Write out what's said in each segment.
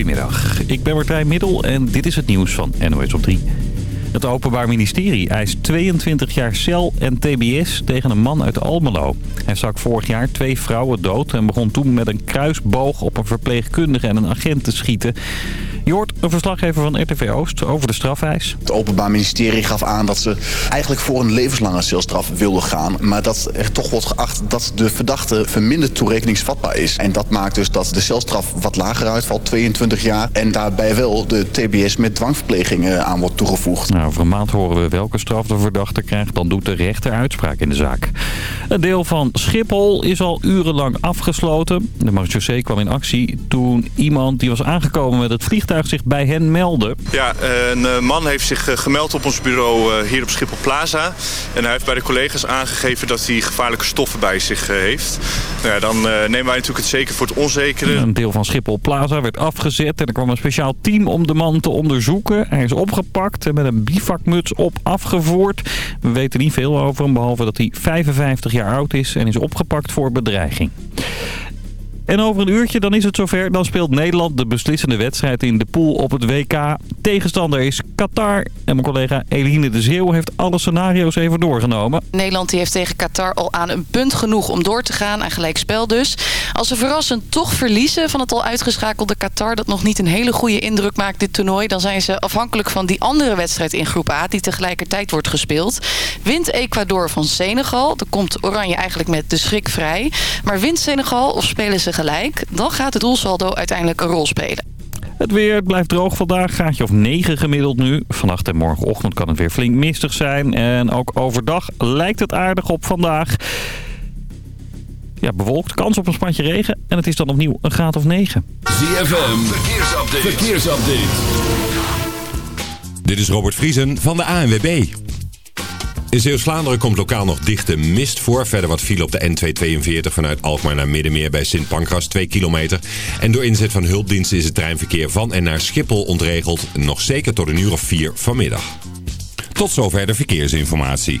Goedemiddag, ik ben Martijn Middel en dit is het nieuws van NOS op 3. Het Openbaar Ministerie eist 22 jaar cel en tbs tegen een man uit Almelo. Hij stak vorig jaar twee vrouwen dood en begon toen met een kruisboog op een verpleegkundige en een agent te schieten. Je hoort een verslaggever van RTV Oost over de strafeis. Het Openbaar Ministerie gaf aan dat ze eigenlijk voor een levenslange celstraf wilden gaan. Maar dat er toch wordt geacht dat de verdachte verminderd toerekeningsvatbaar is. En dat maakt dus dat de celstraf wat lager uitvalt, 22 jaar. En daarbij wel de TBS met dwangverpleging eh, aan wordt toegevoegd. Nou, over een maand horen we welke straf de verdachte krijgt. Dan doet de rechter uitspraak in de zaak. Een deel van Schiphol is al urenlang afgesloten. De marechaussee kwam in actie toen iemand die was aangekomen met het vliegtuig zich bij hen meldde. Ja, een eh, man heeft zich eh, gemeld op ons bureau eh, hier op Schiphol Plaza. En hij heeft bij de collega's aangegeven dat hij gevaarlijke stoffen bij zich heeft. Nou ja, dan nemen wij natuurlijk het zeker voor het onzekere. Een deel van Schiphol Plaza werd afgezet en er kwam een speciaal team om de man te onderzoeken. Hij is opgepakt en met een bivakmuts op afgevoerd. We weten niet veel over hem, behalve dat hij 55 jaar oud is en is opgepakt voor bedreiging. En over een uurtje dan is het zover. Dan speelt Nederland de beslissende wedstrijd in de pool op het WK. Tegenstander is Qatar. En mijn collega Eline de Zeeuw heeft alle scenario's even doorgenomen. Nederland die heeft tegen Qatar al aan een punt genoeg om door te gaan. Aan gelijk spel dus. Als ze verrassend toch verliezen van het al uitgeschakelde Qatar... dat nog niet een hele goede indruk maakt dit toernooi... dan zijn ze afhankelijk van die andere wedstrijd in groep A... die tegelijkertijd wordt gespeeld. Wint Ecuador van Senegal. Dan komt Oranje eigenlijk met de schrik vrij. Maar wint Senegal of spelen ze gelijk... dan gaat het doelsaldo uiteindelijk een rol spelen. Het weer blijft droog vandaag, gaatje of 9 gemiddeld nu. Vannacht en morgenochtend kan het weer flink mistig zijn. En ook overdag lijkt het aardig op vandaag. Ja, bewolkt, kans op een spatje regen. En het is dan opnieuw een graad of 9. ZFM, verkeersupdate. verkeersupdate. Dit is Robert Vriesen van de ANWB. In Zeeuws-Vlaanderen komt lokaal nog dichte mist voor. Verder wat file op de N242 vanuit Alkmaar naar Middenmeer bij Sint Pancras 2 kilometer. En door inzet van hulpdiensten is het treinverkeer van en naar Schiphol ontregeld. Nog zeker tot een uur of 4 vanmiddag. Tot zover de verkeersinformatie.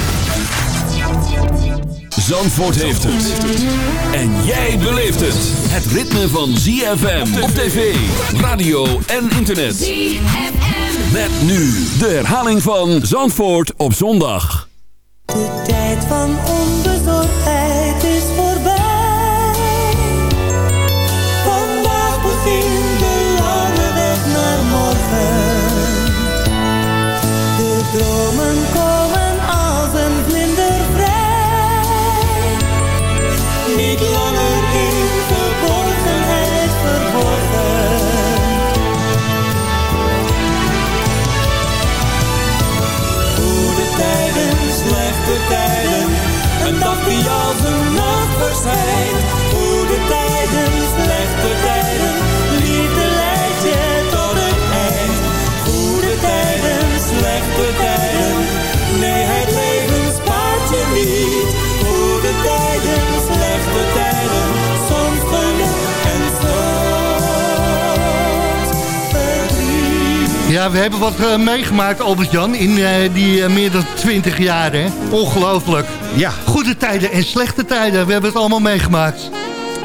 Zandvoort heeft het. En jij beleeft het. Het ritme van ZFM op tv, radio en internet. ZFM. Met nu de herhaling van Zandvoort op zondag. De tijd van onbezorgdheid is voorbij. Nacht Ja, we hebben wat eh, meegemaakt, Albert-Jan, in eh, die eh, meer dan 20 jaar. Hè? Ongelooflijk. Ja. Goede tijden en slechte tijden, we hebben het allemaal meegemaakt.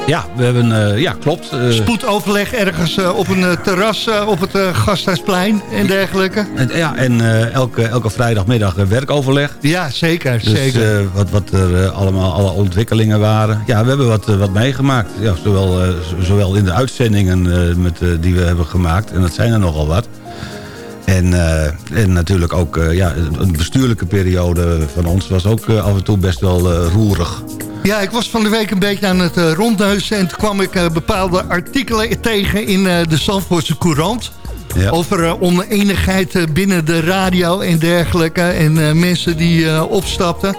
Ja, we hebben, ja klopt. Spoedoverleg ergens op een terras op het Gasthuisplein en dergelijke. en- ja, en elke, elke vrijdagmiddag werkoverleg. Ja, zeker. Dus zeker. wat, wat er allemaal alle ontwikkelingen waren. Ja, we hebben wat, wat meegemaakt. Ja, zowel, zowel in de uitzendingen met, die we hebben gemaakt. En dat zijn er nogal wat. En, eh, en natuurlijk ook eh, ja, een bestuurlijke periode van ons was ook eh, af en toe best wel roerig. Ja, ik was van de week een beetje aan het uh, rondneuzen... en toen kwam ik bepaalde artikelen tegen in de Zandvoortse Courant... Ja. Over eh, oneenigheid binnen de radio en dergelijke. En mensen die opstapten.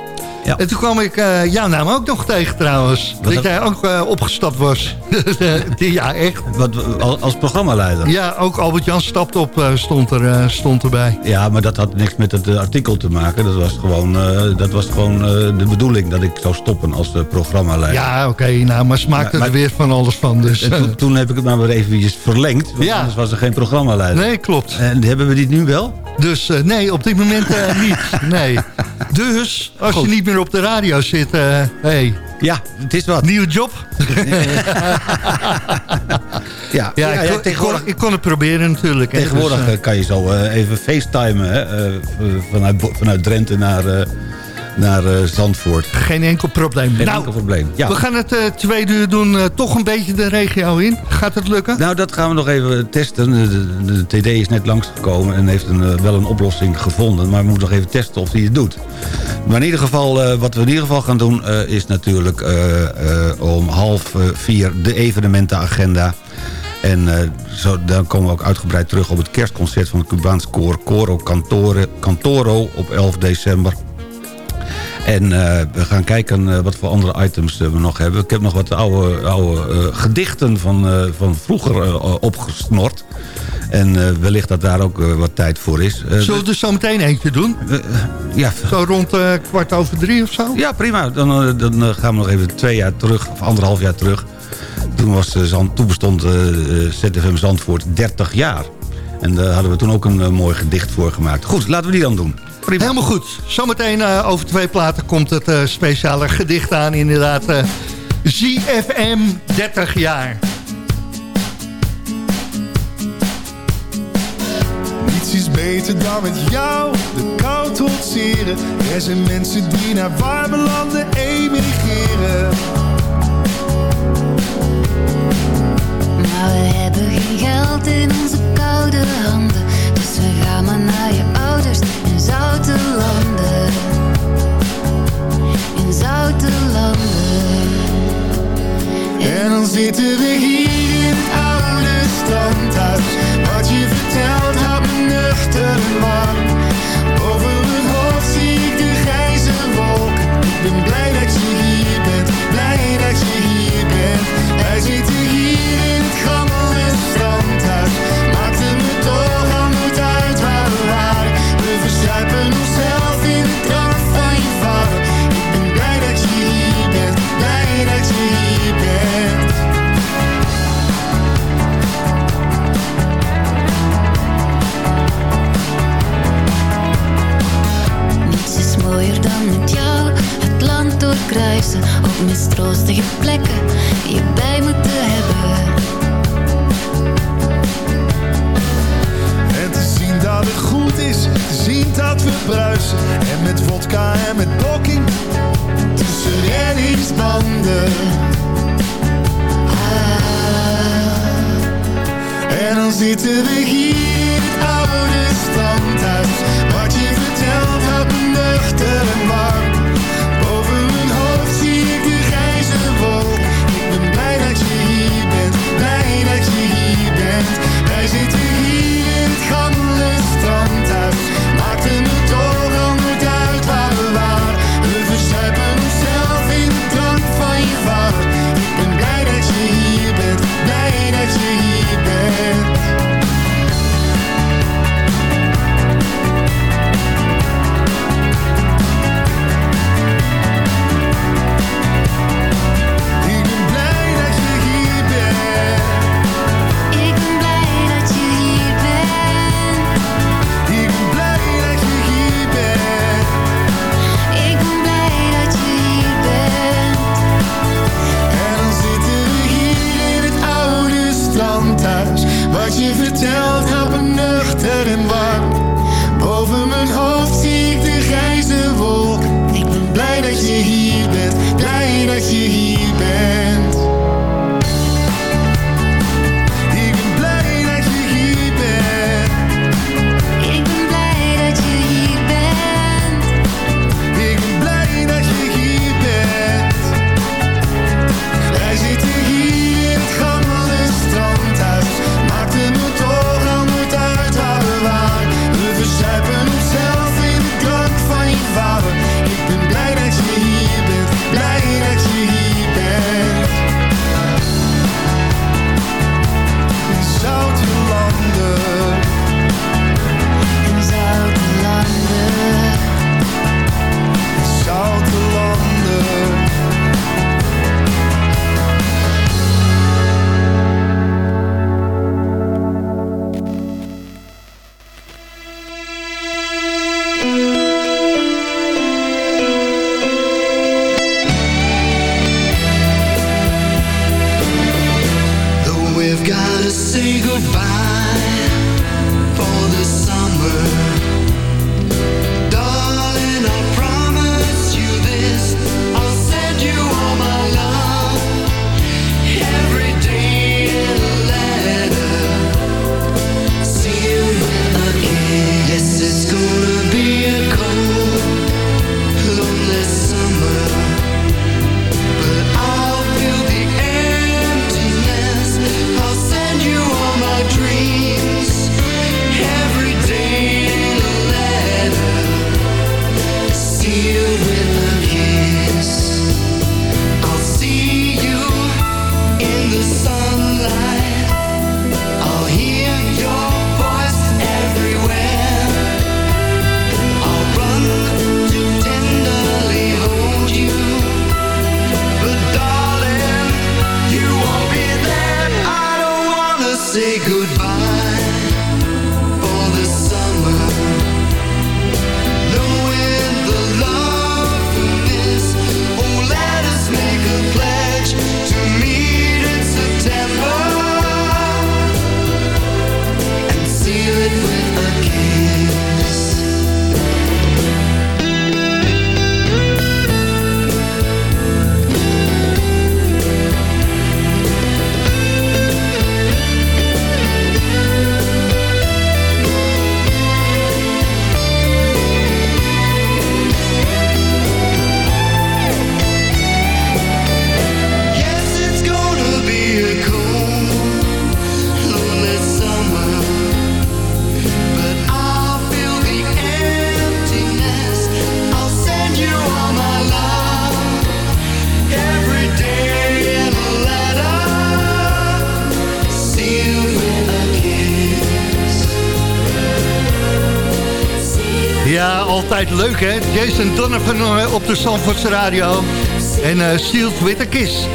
Ja. En toen kwam ik eh, jouw naam ook nog tegen trouwens. Wat dat heb- jij ook eh, opgestapt was. ja, echt. Wat, als, programmaleider. Ja, ook Albert-Jan stapt op eh, stond, er, eh, stond erbij. Ja, maar dat had niks met het eh, artikel te maken. Dat was gewoon, eh, dat was gewoon eh, de bedoeling dat ik zou stoppen als eh, programmaleider. Ja, oké, nou, maar smaakte Maar- maar- er weer van alles van. Dus, En eh, toen, toen heb ik het maar weer eventjes verlengd. Want Ja. anders was er geen programmaleider. nee, klopt. En hebben we die nu wel? Dus eh, nee, op dit moment eh, niet. Nee. Dus, als Goed. je niet meer op de radio zit, eh hey, Ja, het is wat. nieuwe job. Ja, Ja, ik, kon, ik, kon, tegenwoordig, ik kon het proberen natuurlijk. hè. tegenwoordig Dus, eh, eh, kan je zo even facetimen. Hè? vanuit, vanuit Drenthe naar, naar eh, Zandvoort. geen enkel probleem. Geen nou, enkel probleem. Ja. we gaan het eh, tweede uur doen toch een beetje de regio in. Gaat het lukken? Nou, dat gaan we nog even testen. De, de, de TD is net langsgekomen en heeft een, wel een oplossing gevonden. Maar we moeten nog even testen of hij het doet. Maar in ieder geval, eh, wat we in ieder geval gaan doen... eh, is natuurlijk eh, om half vier de evenementenagenda. En zo, dan komen we ook uitgebreid terug op het kerstconcert... van het Cubaans koor Coro Cantore, Cantoro op 11 december. En eh, we gaan kijken eh, wat voor andere items eh, we nog hebben. Ik heb nog wat oude, oude gedichten van, van vroeger opgesnord. En wellicht dat daar ook wat tijd voor is. Zullen we er zo meteen eentje doen? ja, Zo rond kwart over drie of zo? ja, prima. Dan, dan gaan we nog even twee jaar terug, of anderhalf jaar terug. Toen, was, Zand, toen bestond ZFM Zandvoort 30 jaar. En daar hadden we toen ook een mooi gedicht voor gemaakt. Goed, laten we die dan doen. Prima. Helemaal goed. Zometeen eh, over twee platen komt het eh, speciale gedicht aan. Inderdaad, eh ZFM 30 jaar. Niets is beter dan met jou de kou trotseren. Er zijn mensen die naar warme landen emigreren. Maar we hebben geen geld in onze koude handen. Dus we gaan maar naar je in zoute landen. In zoute landen. En dan zitten we hier in het oude strandhuis. Wat je vertelt houdt me nuchter warm. Over mijn hoofd zie ik de grijze wolk. Ik ben blij dat je hier bent, blij dat je hier bent. Wij zitten leuk hè. Jason Donovan eh, op de Zandvoortse Radio. En eh Sealed with Kiss.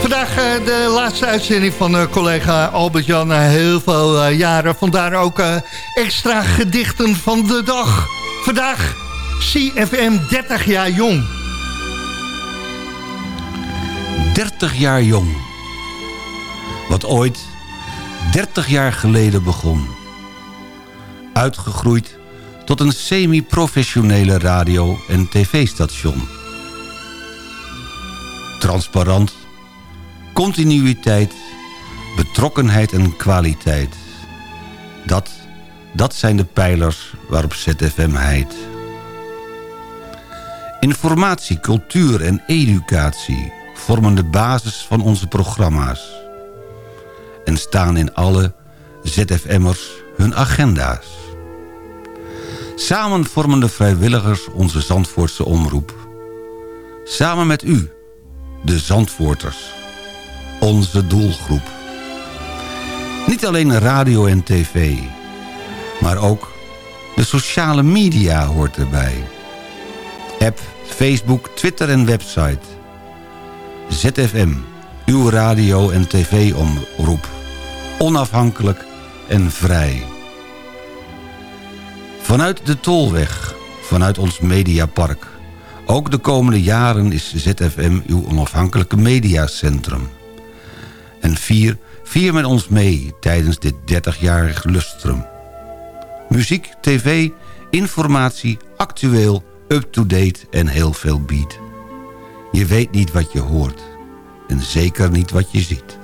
Vandaag eh, de laatste uitzending van collega Albert-Jan. heel veel jaren. Vandaar ook extra gedichten van de dag. Vandaag CFM 30 jaar jong. 30 jaar jong. Wat ooit 30 jaar geleden begon. Uitgegroeid tot een semi-professionele radio- en tv-station. Transparant, continuïteit, betrokkenheid en kwaliteit. Dat, dat zijn de pijlers waarop ZFM heidt. Informatie, cultuur en educatie vormen de basis van onze programma's. En staan in alle ZFM'ers hun agenda's. Samen vormen de vrijwilligers onze Zandvoortse omroep. Samen met u, de Zandvoorters. Onze doelgroep. Niet alleen radio en tv, maar ook de sociale media hoort erbij. App, Facebook, Twitter en website. ZFM, uw radio- en tv-omroep. Onafhankelijk en vrij. Vanuit de Tolweg, vanuit ons mediapark. Ook de komende jaren is ZFM uw onafhankelijke mediacentrum. En vier, vier met ons mee tijdens dit 30-jarig lustrum. Muziek, tv, informatie, actueel, up-to-date en heel veel beat. Je weet niet wat je hoort. En zeker niet wat je ziet.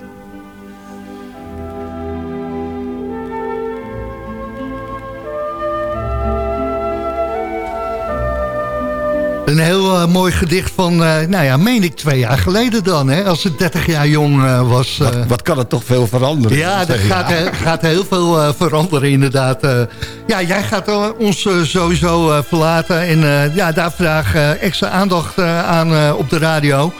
Een heel eh, mooi gedicht van, eh, nou ja, meen ik twee jaar geleden dan, hè, als het 30 jaar jong eh, was. Wat, wat kan er toch veel veranderen? Ja, er gaat, gaat heel veel veranderen inderdaad. Ja, jij gaat ons sowieso verlaten. En ja, daar eh, extra aandacht aan op de radio.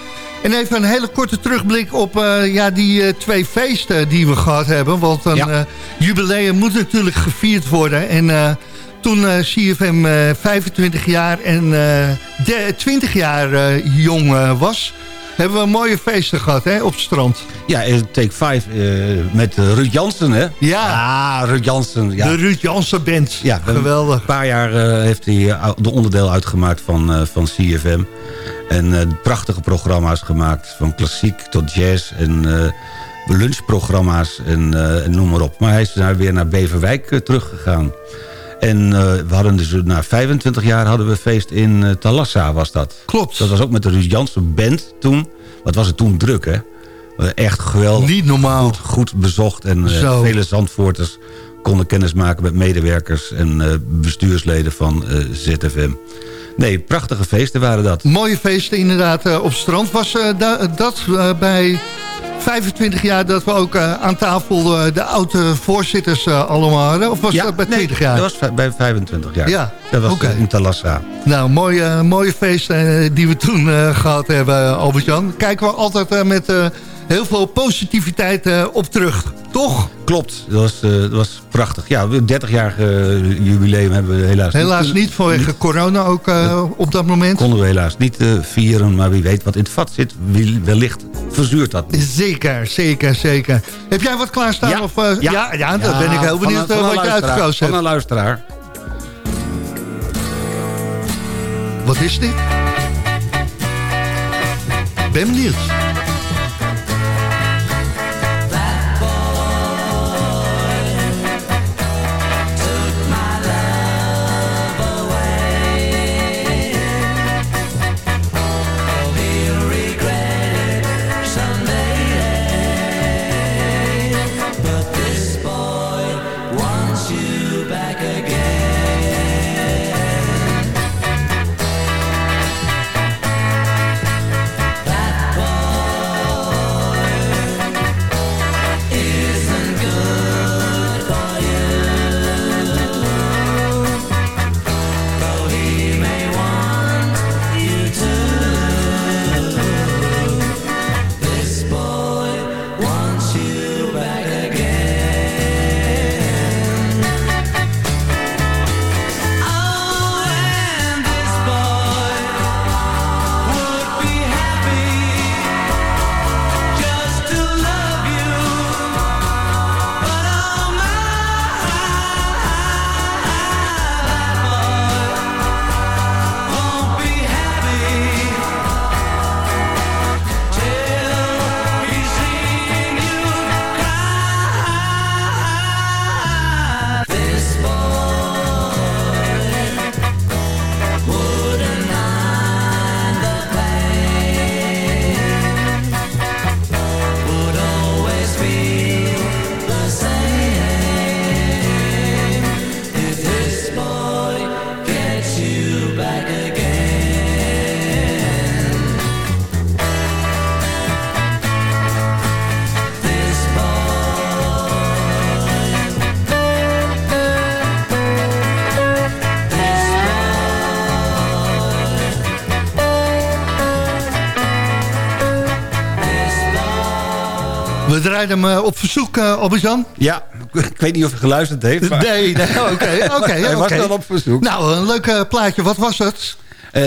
En even een hele korte terugblik op ja, die twee feesten die we gehad hebben. Want een Ja. jubileum moet natuurlijk gevierd worden. En toen CFM eh 25 jaar en de- 20 jaar eh, jong eh, was... hebben we mooie feesten gehad hè, op het strand. Ja, eh, Take 5 met Ruud Jansen, hè? Ja. Ah, Ruud Jansen. Ja. De Ruud Jansen Band. Ja, Geweldig. Een paar jaar heeft hij de onderdeel uitgemaakt van, van CFM. En prachtige programma's gemaakt. Van klassiek tot jazz. En lunchprogramma's en, en noem maar op. Maar hij is daar weer naar Beverwijk teruggegaan. En eh, we hadden dus na 25 jaar hadden we feest in eh, Talassa was dat. Klopt. Dat was ook met de Ruud Jansen band toen. Wat was het toen druk hè? Eh, Echt geweldig. Niet normaal. Goed, goed bezocht en vele Zandvoorters konden kennis maken met medewerkers en bestuursleden van ZFM. Nee, prachtige feesten waren dat. Mooie feesten inderdaad eh, op strand. Was eh, da- dat eh, bij 25 jaar dat we ook eh, aan tafel eh, de oude voorzitters eh, allemaal hadden? Of was dat bij 20 jaar? dat was bij 25 jaar. Ja, Dat was eh, in Talassa. Nou, mooie, mooie feesten eh, die we toen eh, gehad hebben, eh, Albert-Jan. Kijken we altijd eh, met eh, heel veel positiviteit eh, op terug. Toch? Klopt, dat was, eh, dat was prachtig. Ja, het 30-jarige jubileum hebben we helaas, Helaas niet. niet vanwege corona ook eh, op dat moment. Konden we helaas niet eh, vieren, maar wie weet wat in het vat zit, wellicht verzuurt dat. Zeker, zeker, zeker. Heb jij wat klaarstaan? Ja, Of, eh, ja. ja, ja, dan Ja, ben ik heel van benieuwd een- eh, van een wat je uitgekozen Van hebt. een luisteraar. Wat is dit? Ben benieuwd. Hem eh, op verzoek, Albert-Jan. Ja, ik weet niet of hij geluisterd heeft. Maar Nee, nee, oké, oké. hij was wel op verzoek. Nou, een leuk eh, plaatje. Wat was het?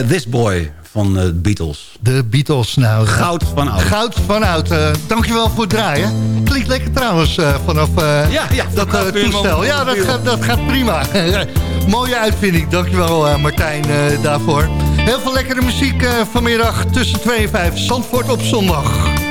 This Boy van eh, Beatles. De Beatles. Nou, Goud van oud. Goud van oud. Eh, dankjewel voor het draaien. Klinkt lekker trouwens vanaf Ja, ja, dat toestel. Ja, dat gaat, dat gaat prima. Mooie uitvinding. Dankjewel uh, Martijn daarvoor. Heel veel lekkere muziek vanmiddag tussen 2 en 5. Zandvoort op zondag.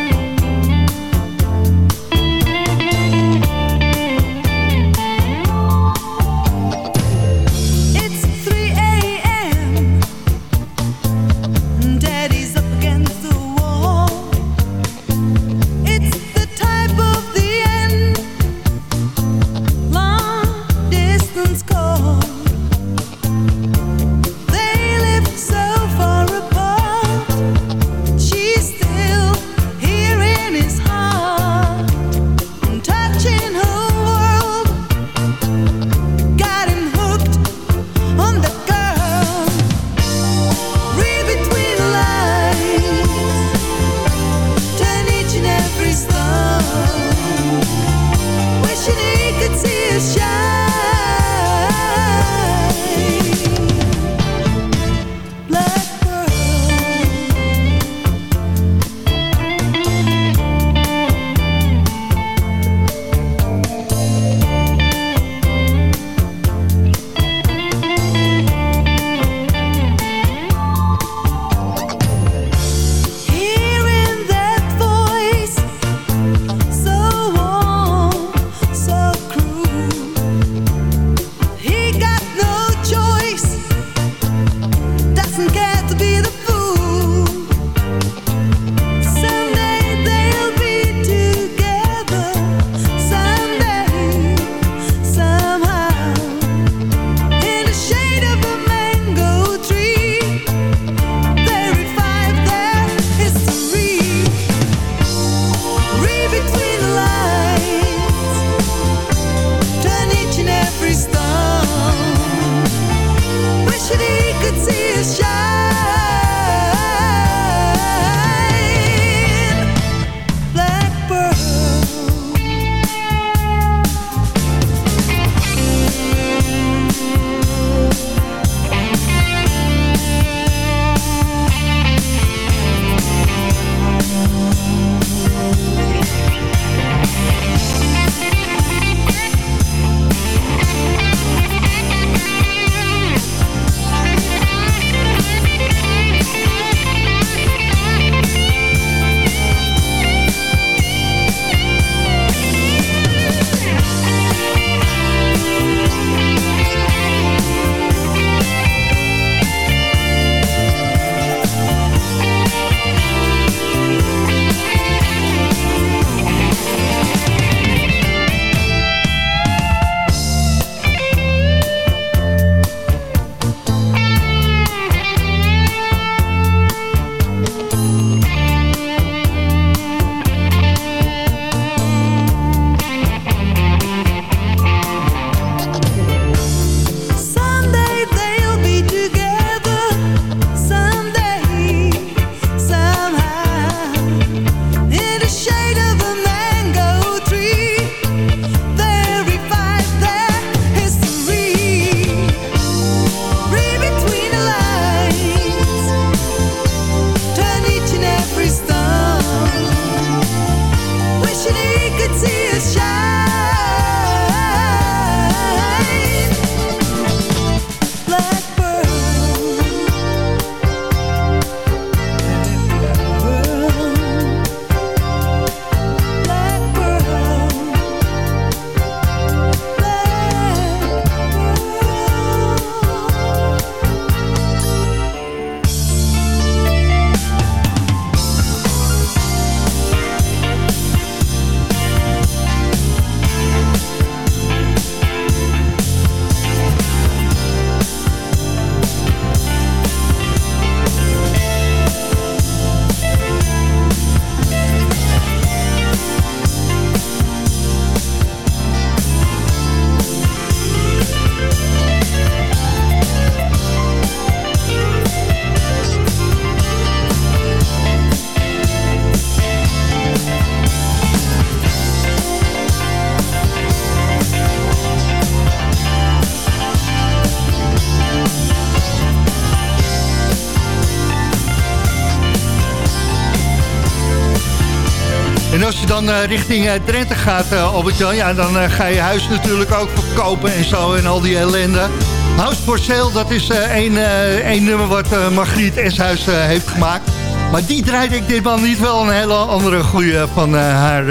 Eh, richting eh, Drenthe gaat, eh, Albert-Jan... Ja, dan ga je huis natuurlijk ook verkopen en zo en al die ellende. House for Sale, dat is één, één nummer wat Margriet Eshuis heeft gemaakt. Maar die draaide ik ditmaal niet wel een hele andere goede van haar...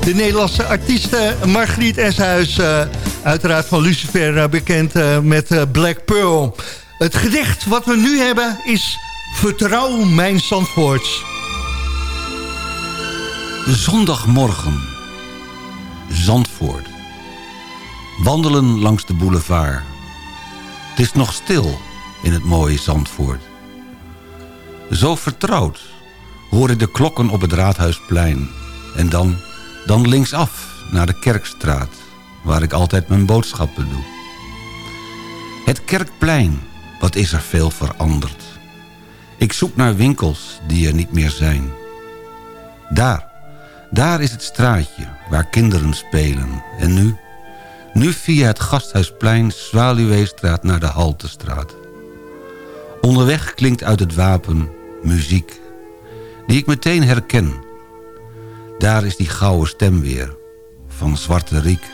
de Nederlandse artieste Margriet Eshuis, uiteraard van Lucifer bekend met Black Pearl. Het gedicht wat we nu hebben is Vertrouw mijn Zandvoorts. Zondagmorgen. Zandvoort. Wandelen langs de boulevard. Het is nog stil in het mooie Zandvoort. Zo vertrouwd hoor ik de klokken op het Raadhuisplein. En dan, dan linksaf naar de Kerkstraat, waar ik altijd mijn boodschappen doe. Het Kerkplein, wat is er veel veranderd. Ik zoek naar winkels die er niet meer zijn. Daar, daar is het straatje waar kinderen spelen. En nu, nu via het Gasthuisplein Zwaluweestraat naar de Haltestraat. Onderweg klinkt uit het wapen muziek, die ik meteen herken. Daar is die gouden stem weer, van Zwarte Riek.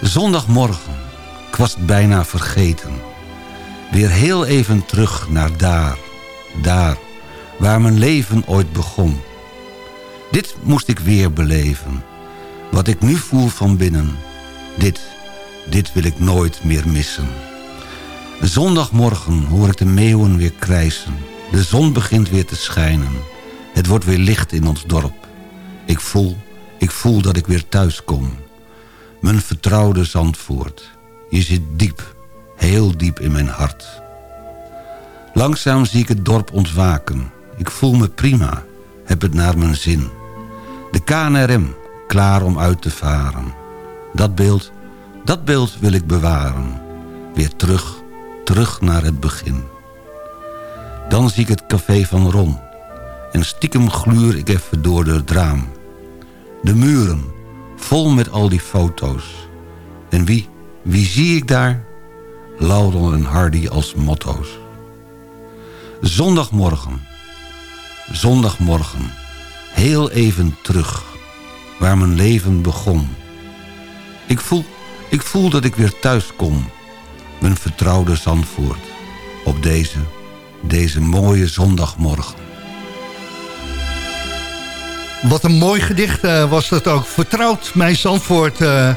Zondagmorgen, ik was het bijna vergeten. Weer heel even terug naar daar, daar, waar mijn leven ooit begon. Dit moest ik weer beleven. Wat ik nu voel van binnen. Dit, dit wil ik nooit meer missen. Zondagmorgen hoor ik de meeuwen weer krijsen. De zon begint weer te schijnen. Het wordt weer licht in ons dorp. Ik voel, ik voel dat ik weer thuis kom. Mijn vertrouwde Zandvoort. Je zit diep, heel diep in mijn hart. Langzaam zie ik het dorp ontwaken. Ik voel me prima, heb het naar mijn zin. De KNRM, klaar om uit te varen. Dat beeld, dat beeld wil ik bewaren. Weer terug, terug naar het begin. Dan zie ik het café van Ron. En stiekem gluur ik even door het raam. De muren, vol met al die foto's. En wie, wie zie ik daar? Laudel en Hardy als motto's. Zondagmorgen. Zondagmorgen. Heel even terug. Waar mijn leven begon. Ik voel, ik voel dat ik weer thuis kom. Mijn vertrouwde Zandvoort. Op deze, deze mooie zondagmorgen. Wat een mooi gedicht eh, was dat ook. Vertrouwd mijn Zandvoort. eh.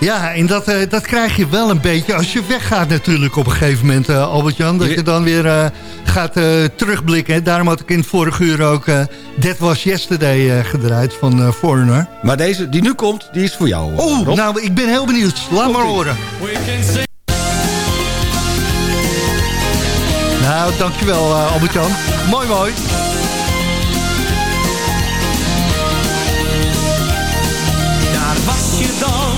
Ja, en dat, eh, dat krijg je wel een beetje als je weggaat natuurlijk op een gegeven moment, eh, Albert-Jan. Dat je dan weer eh, gaat eh, terugblikken. Daarom had ik in het vorige uur ook eh That Was Yesterday eh, gedraaid van eh, Foreigner. Maar deze die nu komt, die is voor jou. eh, Oh, Rob. nou, ik ben heel benieuwd. Laat maar horen. Nou, dankjewel uh, Albert-Jan. Mooi, mooi. Daar was je dan,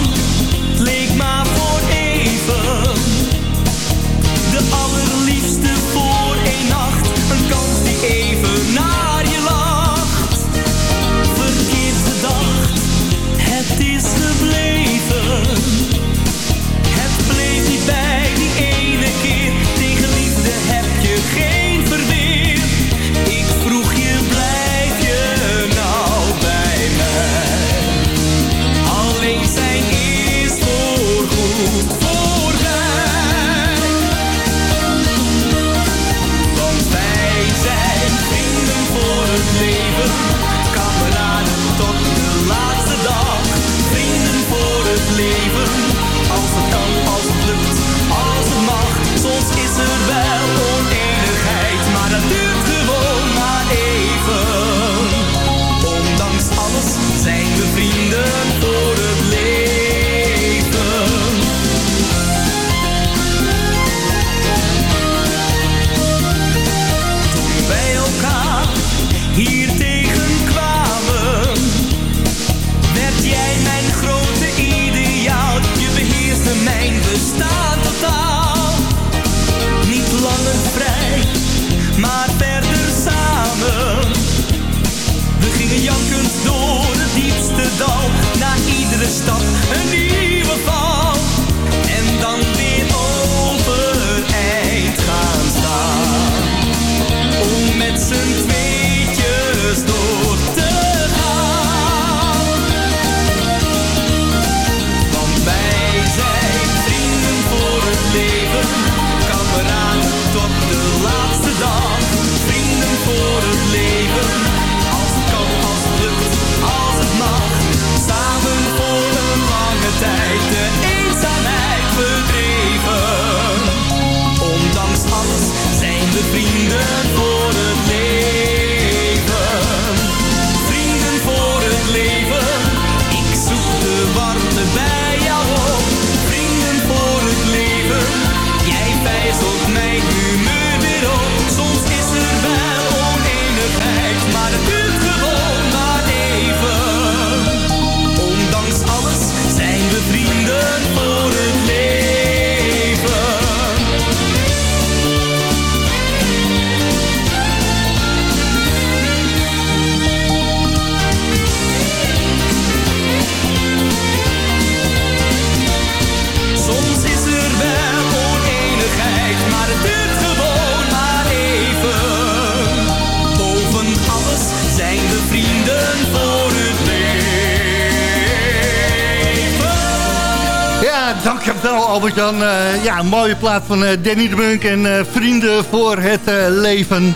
Dankjewel Albert-Jan. Eh, ja, een mooie plaat van eh, Danny de Munk en eh, Vrienden voor het Leven.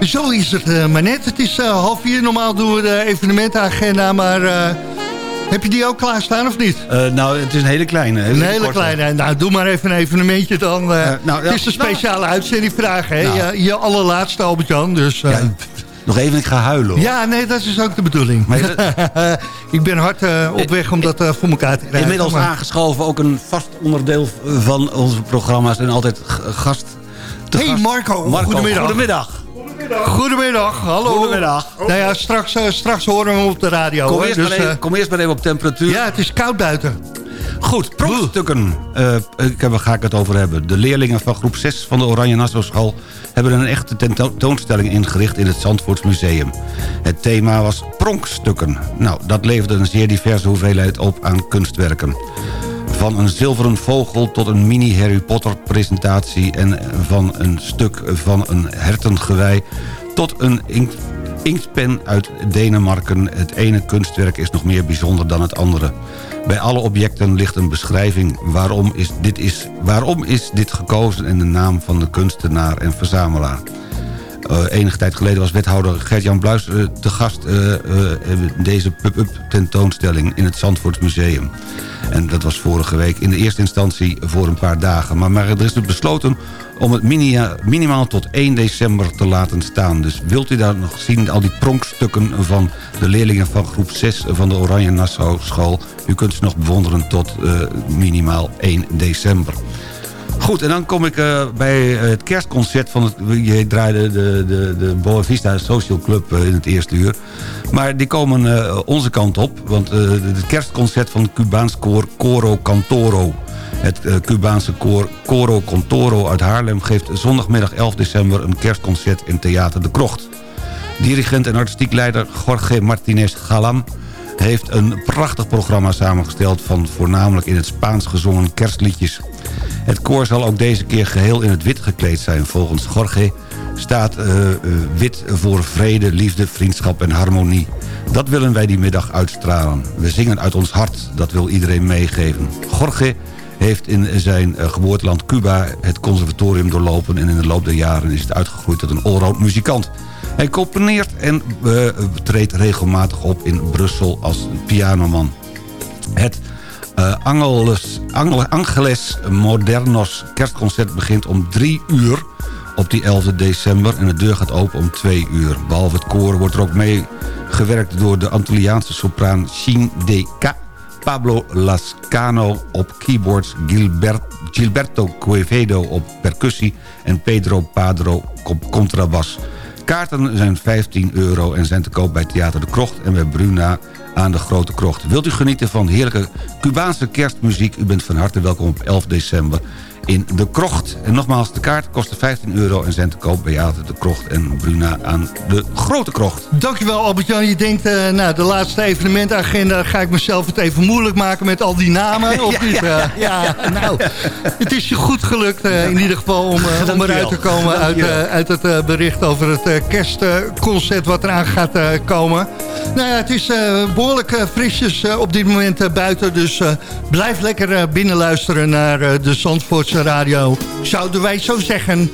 Zo is het maar net. Het is half vier. Normaal doen we de evenementenagenda, maar... heb je die ook klaarstaan of niet? Nou, het is een hele kleine. Een hele korte. kleine. Nou, doe maar even een evenementje dan. nou, het is een speciale uitzending vragen. Hè? Nou. Je, je allerlaatste Albert-Jan. Dus, eh, Nog even, ik ga huilen hoor. ja, nee, dat is ook de bedoeling. ik ben hard eh, op weg om dat eh, voor elkaar te krijgen. Inmiddels Maar- aangeschoven, ook een vast onderdeel van onze programma's. En altijd gast. te Hey gast. Marco, goedemiddag. Goedemiddag. Goedemiddag, hallo. Goedemiddag. Nou ja, straks, eh, straks horen we hem op de radio. Kom hoor. eerst, Dus, maar even, eh, kom eerst maar even op temperatuur. ja, het is koud buiten. Goed, proefstukken. Eh, ik heb, ga ik het over hebben? De leerlingen van groep 6 van de Oranje Nassau School... hebben een echte tentoonstelling ingericht in het Zandvoorts Museum. Het thema was pronkstukken. Nou, dat leverde een zeer diverse hoeveelheid op aan kunstwerken. Van een zilveren vogel tot een mini Harry Potter presentatie... en van een stuk van een hertengewei tot een inktpen uit Denemarken. Het ene kunstwerk is nog meer bijzonder dan het andere. Bij alle objecten ligt een beschrijving waarom is dit, is, waarom is dit gekozen... en de naam van de kunstenaar en verzamelaar. Uh, enige tijd geleden was wethouder Gert-Jan Bluis uh, te gast... Uh, in deze pub-up tentoonstelling in het Zandvoorts Museum. En dat was vorige week in de eerste instantie voor een paar dagen. Maar, maar er is dus besloten om het minimaal tot 1 december te laten staan. Dus wilt u daar nog zien, al die pronkstukken van de leerlingen van groep 6 van de Oranje Nassau School... u kunt ze nog bewonderen tot minimaal 1 december. Goed, en dan kom ik uh, bij het kerstconcert van het... Je draaide de, de, de Boa Vista Social Club uh, in het eerste uur. Maar die komen onze kant op. Want het kerstconcert van het Cubaans koor Coro Cantoro... Het Cubaanse koor Coro Cantoro uit Haarlem... geeft zondagmiddag 11 december een kerstconcert in Theater de Krocht. Dirigent en artistiek leider Jorge Martinez Galam heeft een prachtig programma samengesteld... van voornamelijk in het Spaans gezongen kerstliedjes... Het koor zal ook deze keer geheel in het wit gekleed zijn. Volgens Jorge staat uh, uh, wit voor vrede, liefde, vriendschap en harmonie. Dat willen wij die middag uitstralen. We zingen uit ons hart, dat wil iedereen meegeven. Jorge heeft in zijn uh, geboorteland Cuba het conservatorium doorlopen... en in de loop der jaren is het uitgegroeid tot een allround muzikant. Hij componeert en treedt regelmatig op in Brussel als pianoman. Het uh, Angeles, Angel, Angeles Modernos kerstconcert begint om 3 uur op die 11 december. En de deur gaat open om 2 uur. Behalve het koor wordt er ook meegewerkt door de Antilliaanse sopraan Shin K. Pablo Lascano op keyboards, Gilbert, Gilberto Quevedo op percussie... en Pedro Padro op contrabas. Kaarten zijn 15 euro en zijn te koop bij Theater de Krocht... en bij Bruna aan de Grote Krocht. Wilt u genieten van heerlijke Cubaanse kerstmuziek? U bent van harte welkom op 11 december in de Krocht. En nogmaals, de kaart kost 15 euro en zijn te koop bij Theater de Krocht en Bruna aan de Grote Krocht. Dankjewel Albert-Jan. Je denkt, uh, nou, de laatste evenementagenda... ga ik mezelf het even moeilijk maken met al die namen? Of niet? Uh, ja, nou, het is je goed gelukt uh, in ieder geval... om, om eruit te komen uit, uit het bericht over het kerstconcert... wat eraan gaat komen. Nou ja, het is behoorlijk frisjes op dit moment buiten... dus blijf lekker binnen luisteren naar de Zandvoortse radio. Zouden wij zo zeggen...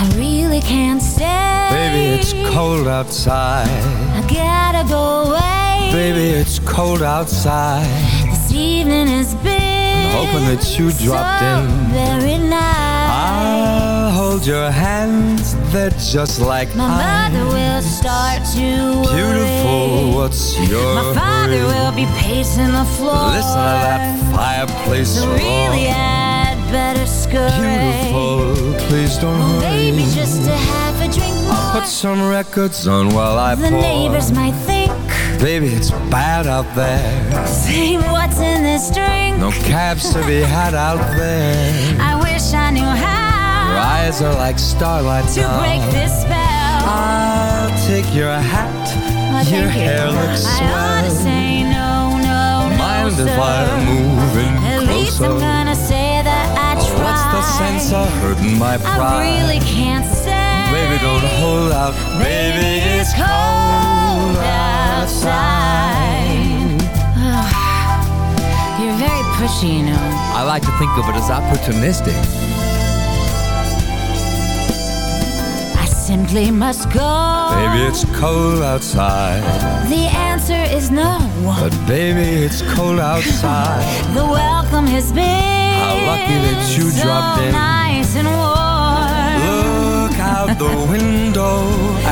I really can't stay. Baby, it's cold outside. I gotta go away. Baby, it's cold outside. This evening has been hoping that you dropped so in. Very nice. Hold your hands, they're just like My mother will start to worry. Beautiful, what's your My father hurry? will be pacing the floor. Listen to that fireplace So roar. really, I'd better scurry. Beautiful, please don't Well, hurry. maybe just to have a drink more. I'll Put some records on while I the pour. neighbors might think, Baby, it's bad out there. say what's in this drink. No cabs to be had out there. I wish I knew how eyes are like starlight To now. break this spell I'll take your hat oh, Your hair you. looks I swell I ought to say no, no, no, Mind sir. if I'm moving At closer. least I'm gonna say that I oh, tried What's the sense of hurting my pride? I really can't say Baby, don't hold out Baby, Baby it's cold outside, outside. You're very pushy, you know I like to think of it as opportunistic simply must go. Baby, it's cold outside. The answer is no. But baby, it's cold outside. The welcome has been How lucky that you so dropped in. nice and warm. Look out the window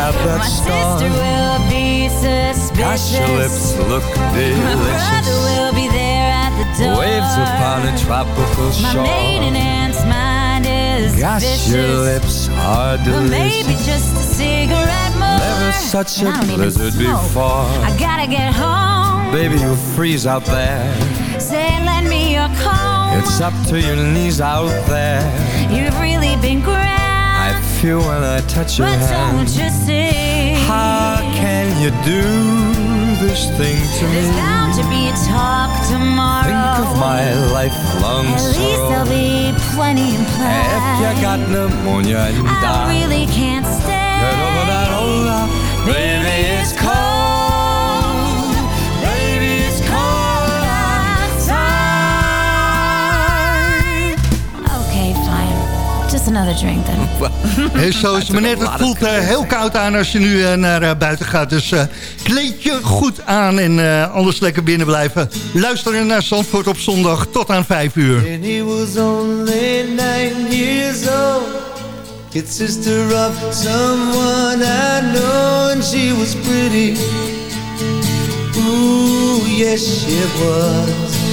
at that My storm. sister will be suspicious. Gosh, your lips look delicious. My brother will be there at the door. Waves upon a tropical shore. My maiden aunt's mind is Gosh, vicious. your lips are But maybe just a cigarette more. Never such a I don't even blizzard before. I gotta get home. Baby, you'll freeze out there. Say, lend me your comb. It's up to your knees out there. You've really been grand. I feel when I touch your But don't you see? How can you do this thing to There's me? bound to be a talk tomorrow. Think of my lifelong At least there'll be plenty If implied. you got pneumonia and I die, really can't stay. get over that old. Baby, it's cold. Just another drink then. En zo is het maar net. Het voelt eh, heel koud aan als je nu eh, naar eh, buiten gaat. Dus eh, kleed je goed aan en eh, anders lekker binnen blijven. Luisteren naar Zandvoort op zondag tot aan 5 uur. And he was only nine years old. His sister of someone I know, and she was pretty. Ooh, yes, she was.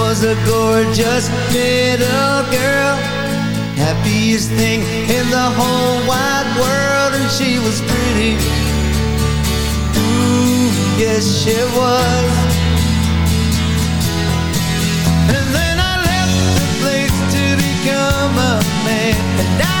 Was a gorgeous little girl, happiest thing in the whole wide world, and she was pretty. Ooh, yes, she was. And then I left the place to become a man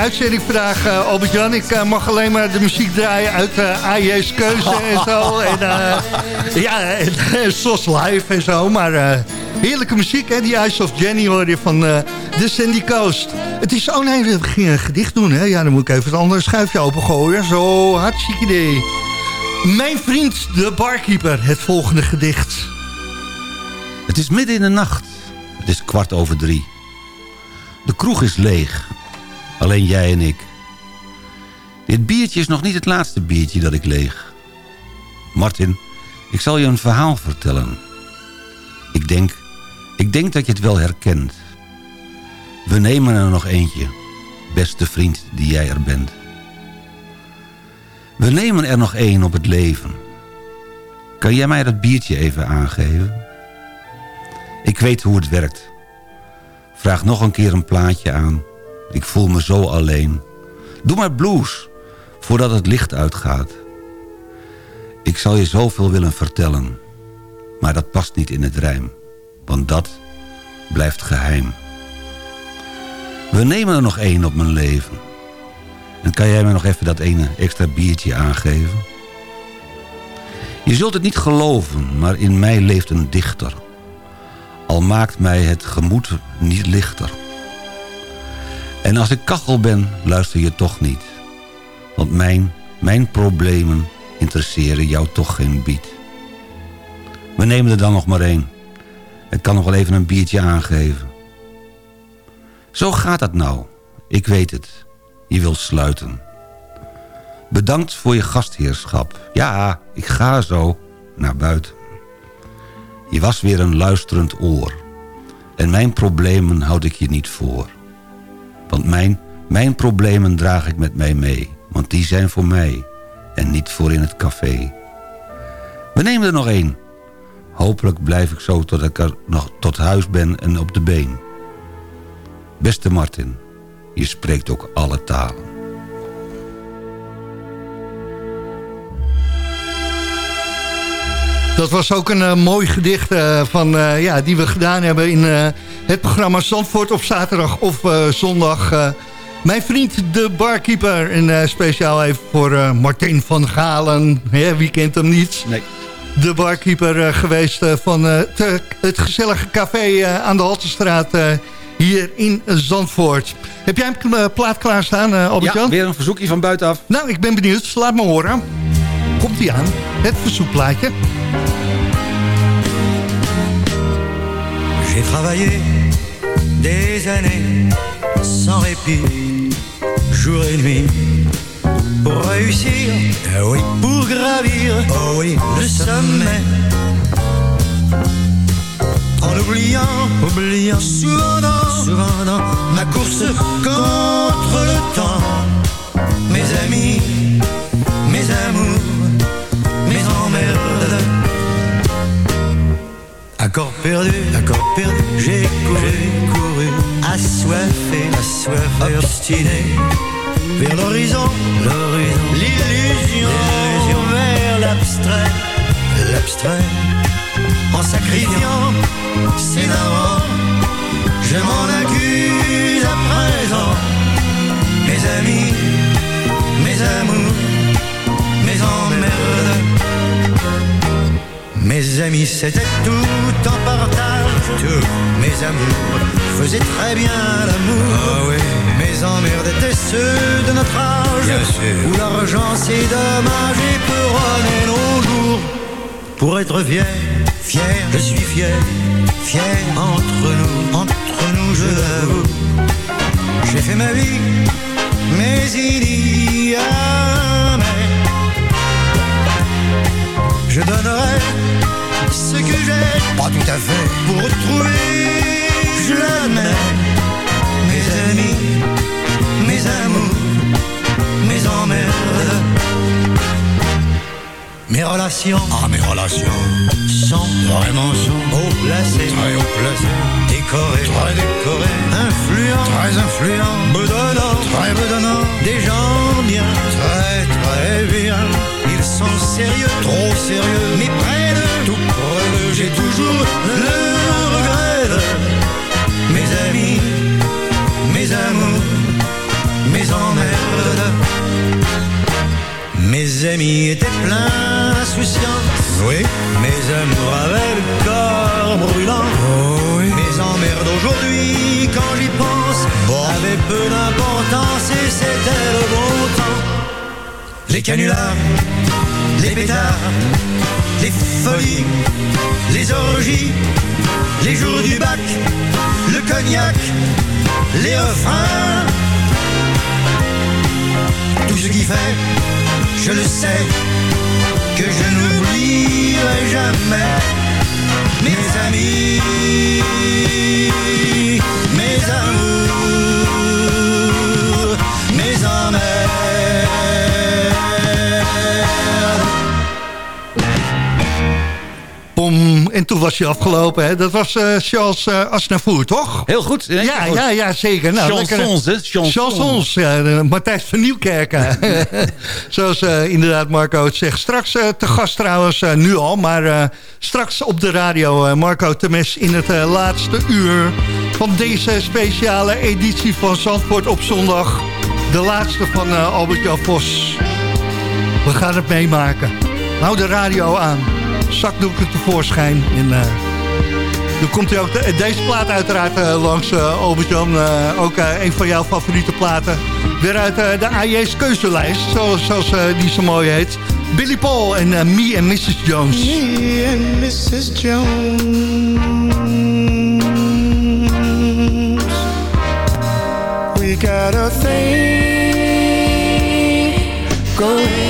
uitzending vandaag, eh, Albert-Jan. Ik eh, mag alleen maar de muziek draaien uit uh, AJ's Keuze en zo. En, eh, ja, en, en SOS Live en zo. Maar eh, heerlijke muziek, hè. Die Eyes of Jenny hoor je van eh de Sandy Coast. Het is, oh nee, we gingen een gedicht doen, hè. Ja, dan moet ik even het andere schuifje opengooien. Zo, hartstikke idee. Mijn vriend, de barkeeper, het volgende gedicht. Het is midden in de nacht. Het is kwart over drie. De kroeg is leeg. Alleen jij en ik. Dit biertje is nog niet het laatste biertje dat ik leeg. Martin, ik zal je een verhaal vertellen. Ik denk, ik denk dat je het wel herkent. We nemen er nog eentje, beste vriend die jij er bent. We nemen er nog één op het leven. Kan jij mij dat biertje even aangeven? Ik weet hoe het werkt. Vraag nog een keer een plaatje aan. Ik voel me zo alleen. Doe maar blues, voordat het licht uitgaat. Ik zal je zoveel willen vertellen. Maar dat past niet in het rijm. Want dat blijft geheim. We nemen er nog één op mijn leven. En kan jij me nog even dat ene extra biertje aangeven? Je zult het niet geloven, maar in mij leeft een dichter. Al maakt mij het gemoed niet lichter. En als ik kachel ben, luister je toch niet. Want mijn, mijn problemen interesseren jou toch geen bied. We nemen er dan nog maar één. Het kan nog wel even een biertje aangeven. Zo gaat dat nou. Ik weet het. Je wilt sluiten. Bedankt voor je gastheerschap. Ja, ik ga zo naar buiten. Je was weer een luisterend oor. En mijn problemen houd ik je niet voor. Want mijn, mijn problemen draag ik met mij mee. Want die zijn voor mij. En niet voor in het café. We nemen er nog één. Hopelijk blijf ik zo tot ik er nog tot huis ben en op de been. Beste Martin, je spreekt ook alle talen. Dat was ook een eh, mooi gedicht eh, van, eh, ja, die we gedaan hebben in het programma Zandvoort op zaterdag of zondag. Mijn vriend de barkeeper en speciaal even voor Martin van Galen. Hè, wie kent hem niet? Nee. De barkeeper geweest van te- het gezellige café aan de Haltestraat hier in Zandvoort. Heb jij een plaat klaarstaan, uh, Albert-Jan? Ja, weer een verzoekje van buitenaf. Nou, ik ben benieuwd. Laat me horen. Komt-ie aan. Het verzoekplaatje. J'ai travaillé des années sans répit, jour et nuit, pour réussir, ah oui, pour gravir, oh oui, le sommet. En oubliant, oubliant, souvent dans, souvent dans ma course contre le temps, mes amis, Accord perdu, accord perdu, j'ai couru, couru, assoiffé, assoiffé, obstiné, vers l'horizon, l'horizon, l'illusion, vers l'abstrait, l'abstrait, en sacrifiant ses narrants, je m'en accuse à présent, mes amis, mes amours, mes emmerdes. Mes amis, c'était tout en partage. Tous mes amours faisaient très bien l'amour. Mes emmerdes étaient ceux de notre âge. Où l'argent, c'est dommage et peut runner nos jours. Pour être fier, fier, je suis fier. Fier entre nous, entre nous, je l'avoue. J'ai fait ma vie, relations, ah mes relations, sont vraiment sont haut placées, très haut placées, décorées, très décorées, influents, très influents, bedonnants, très bedonnants, des gens bien, très très bien. Ils sont sérieux, trop sérieux, mais près de tout. Près de, j'ai toujours le amis étaient pleins d'insouciance. Oui. Mes amours avaient le corps brûlant. Mes emmerdes d'aujourd'hui, quand j'y pense, avaient peu d'importance et c'était le bon temps. Les canulars, les pétards, les folies, les orgies, les jours du bac, le cognac, les refrains. Tout ce qui fait, je le sais, que je n'oublierai jamais mes amis, mes amours, mes emmerdes. En toen was hij afgelopen. Hè? Dat was eh, Charles uh, toch? Heel goed. Ja, Goed. ja, ja, zeker. Nou, Chansons, hè? Chansons. Chansons, ja, Matthijs van Nieuwkerken. Zoals eh, inderdaad Marco het zegt. Straks te gast trouwens, nu al, maar straks op de radio Marco Temes in het laatste uur van deze speciale editie van Zandvoort op zondag. De laatste van Albert-Jan Vos. We gaan het meemaken. Hou de radio aan. Zakdoeken tevoorschijn. En eh, dan komt hij ook de- deze plaat uiteraard eh, langs, eh, Albert-Jan. Ook een van jouw favoriete platen. Weer uit de AJ's keuzelijst, zoals, zoals die zo mooi heet. Billy Paul en Me and Mrs. Jones. Me and Mrs. Jones. We got a thing going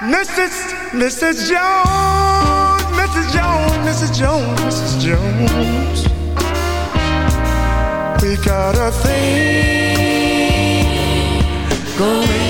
Mrs. Mrs. Jones, Mrs. Jones, Mrs. Jones, Mrs. Jones. We got a thing going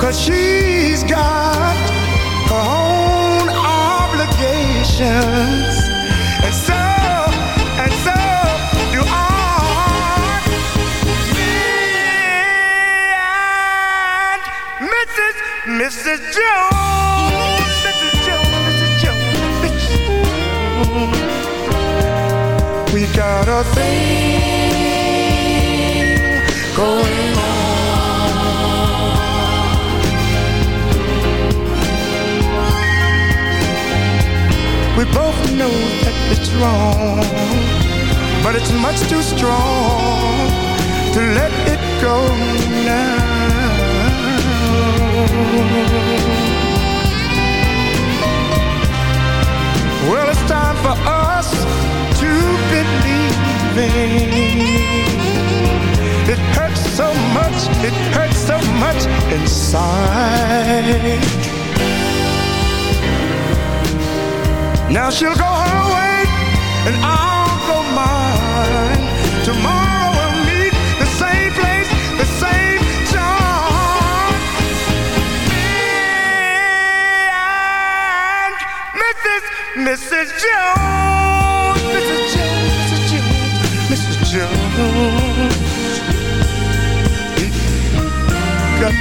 Cause she's got her own obligations. And so, and so do I. Me and Mrs. Mrs. Jones. Mrs. Jones, Mrs. Jones, Mrs. Jones. We got a thing going on. Both know that it's wrong, but it's much too strong to let it go now. Well, it's time for us to believe It hurts so much, it hurts so much inside. Now she'll go her way and I'll go mine. Tomorrow we'll meet the same place, the same time. Me and Mrs. Mrs. Jones, Mrs. Jones, Mrs. Jones, Mrs. Jones. Got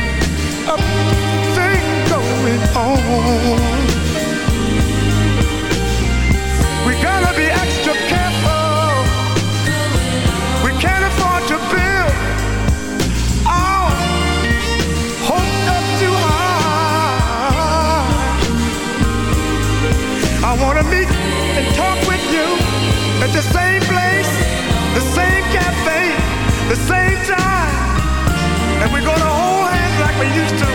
a thing going on. The same place, the same cafe, the same time. And we're gonna hold like we used to.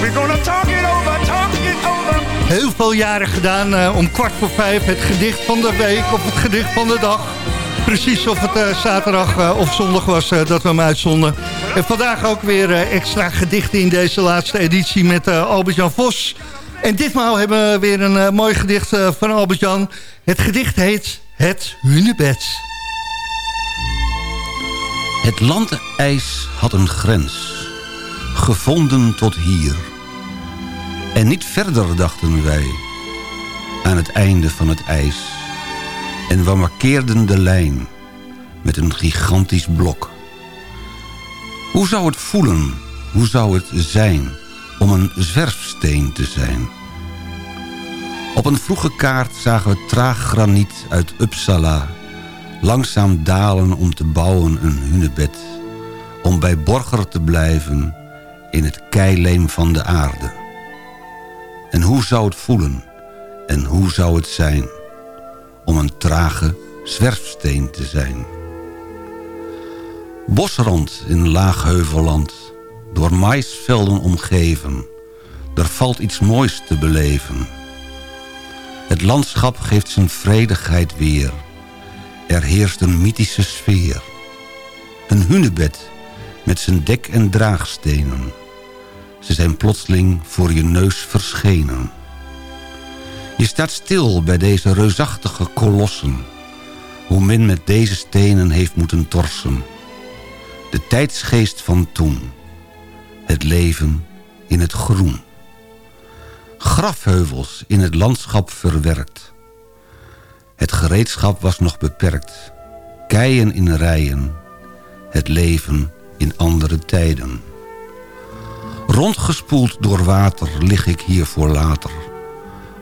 We're gonna talk it over, talk it over. Heel veel jaren gedaan, eh, om kwart voor vijf het gedicht van de week of het gedicht van de dag. Precies of het eh, zaterdag eh, of zondag was dat we hem uitzonden. En vandaag ook weer extra gedichten in deze laatste editie met Albert-Jan Vos. En ditmaal hebben we weer een mooi gedicht van Albert-Jan. Het gedicht heet het Hunebed. Het landijs had een grens, gevonden tot hier. En niet verder dachten wij, aan het einde van het ijs. En we markeerden de lijn met een gigantisch blok. Hoe zou het voelen, hoe zou het zijn om een zwerfsteen te zijn? Op een vroege kaart zagen we traag graniet uit Uppsala langzaam dalen om te bouwen een hunebed... om bij Borger te blijven in het keileem van de aarde. En hoe zou het voelen en hoe zou het zijn... om een trage zwerfsteen te zijn? Bosrand in Laagheuvelland, door maisvelden omgeven... er valt iets moois te beleven. Het landschap geeft zijn vredigheid weer... Er heerst een mythische sfeer. Een hunebed met zijn dek en draagstenen. Ze zijn plotseling voor je neus verschenen. Je staat stil bij deze reusachtige kolossen. Hoe men met deze stenen heeft moeten torsen. De tijdsgeest van toen. Het leven in het groen. Grafheuvels in het landschap verwerkt. Het gereedschap was nog beperkt. Keien in rijen. Het leven in andere tijden. Rondgespoeld door water lig ik hier voor later.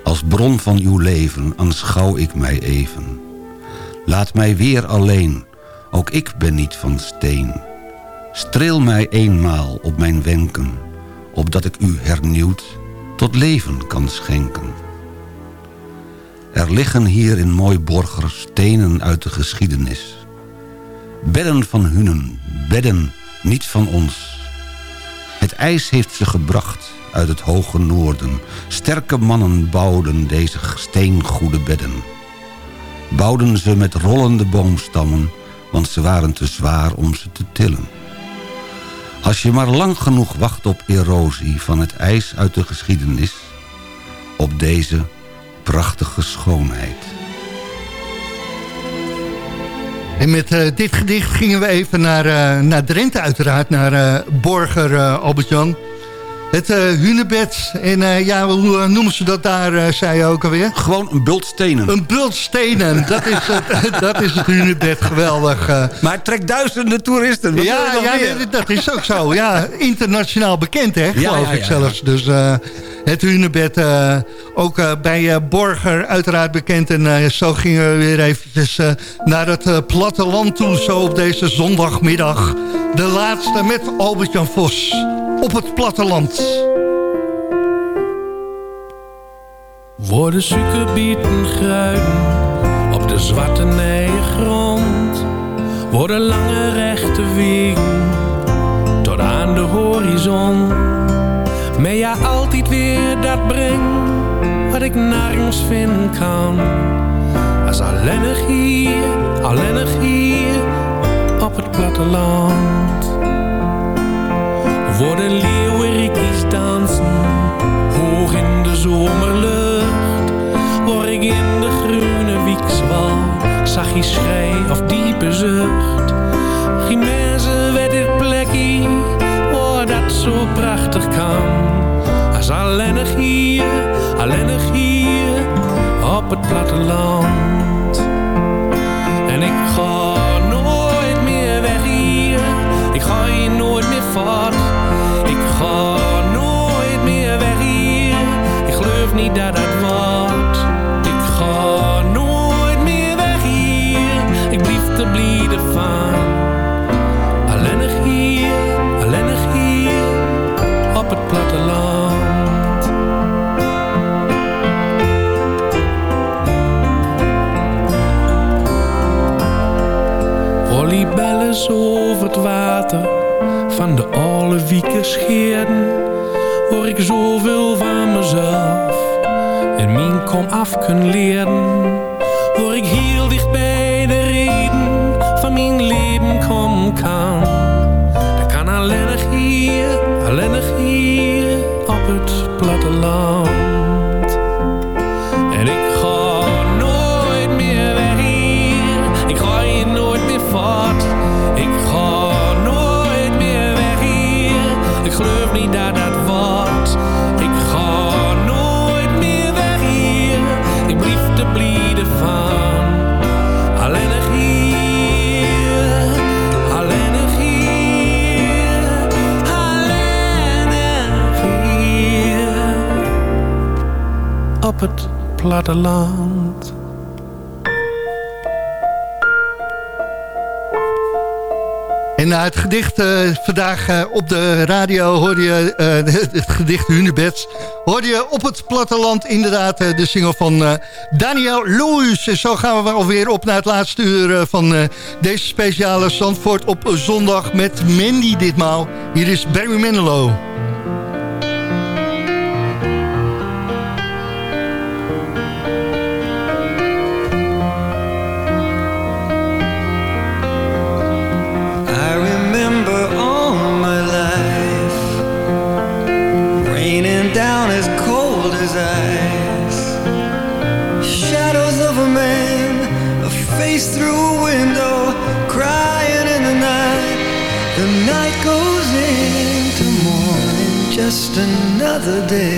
Als bron van uw leven aanschouw ik mij even. Laat mij weer alleen, ook ik ben niet van steen. Streel mij eenmaal op mijn wenken, opdat ik u hernieuwd tot leven kan schenken. Er liggen hier in mooi Borger stenen uit de geschiedenis. Bedden van hunnen, bedden niet van ons. Het ijs heeft ze gebracht uit het hoge noorden. Sterke mannen bouwden deze steengoede bedden. Bouwden ze met rollende boomstammen, want ze waren te zwaar om ze te tillen. Als je maar lang genoeg wacht op erosie van het ijs uit de geschiedenis... op deze prachtige schoonheid. En met eh, dit gedicht gingen we even naar, eh, naar Drenthe uiteraard, naar eh, Borger uh, Albert-Jan. Het hunebed. En ja, hoe noemen ze dat daar, zei je ook alweer? Gewoon een bult stenen. Een bult stenen, dat is het, dat is het hunebed, geweldig. Maar het trekt duizenden toeristen. Wat ja, ja dat is ook zo. Ja, internationaal bekend, hè, geloof ja, ik zelfs. Dus eh, het hunebed, eh, ook eh, bij eh, Borger uiteraard bekend. En eh, zo gingen we weer eventjes eh, naar het eh, platteland toe, zo op deze zondagmiddag. De laatste met Albert-Jan Vos op het platteland. Worden suikerbieten gruiden op de zwarte grond. Worden lange rechte wegen tot aan de horizon. Maar ja, altijd weer dat breng wat ik nergens vinden kan. Als alleenig hier, alleenig hier op het platteland. Worden leeuwerikjes dansen, hoog in de zomerlucht. Word ik in de groene wiekswal, zag je schrei of diepe zucht. Geen mensen weet dit plekje, waar dat zo prachtig kan. Als alleenig hier, alleenig hier, op het platteland. En ik ga nooit meer weg hier, ik ga hier nooit meer voort. Platteland. Volleybellen over het water, van de alle wieken scheerden, hoor ik zoveel van mezelf en mijn kom af kunnen leren. Hoor ik heel dicht bij de reden van mijn leven kom kan. Dat kan alleen nog hier, alleen nog het platteland. En na het gedicht eh, vandaag eh, op de radio hoorde je eh, het, gedicht Hunebeds. Hoorde je op het platteland inderdaad de single van Daniel Loos. En zo gaan we alweer op naar het laatste uur van deze speciale Zandvoort op zondag met Mandy ditmaal. Hier is Barry Manilow. Another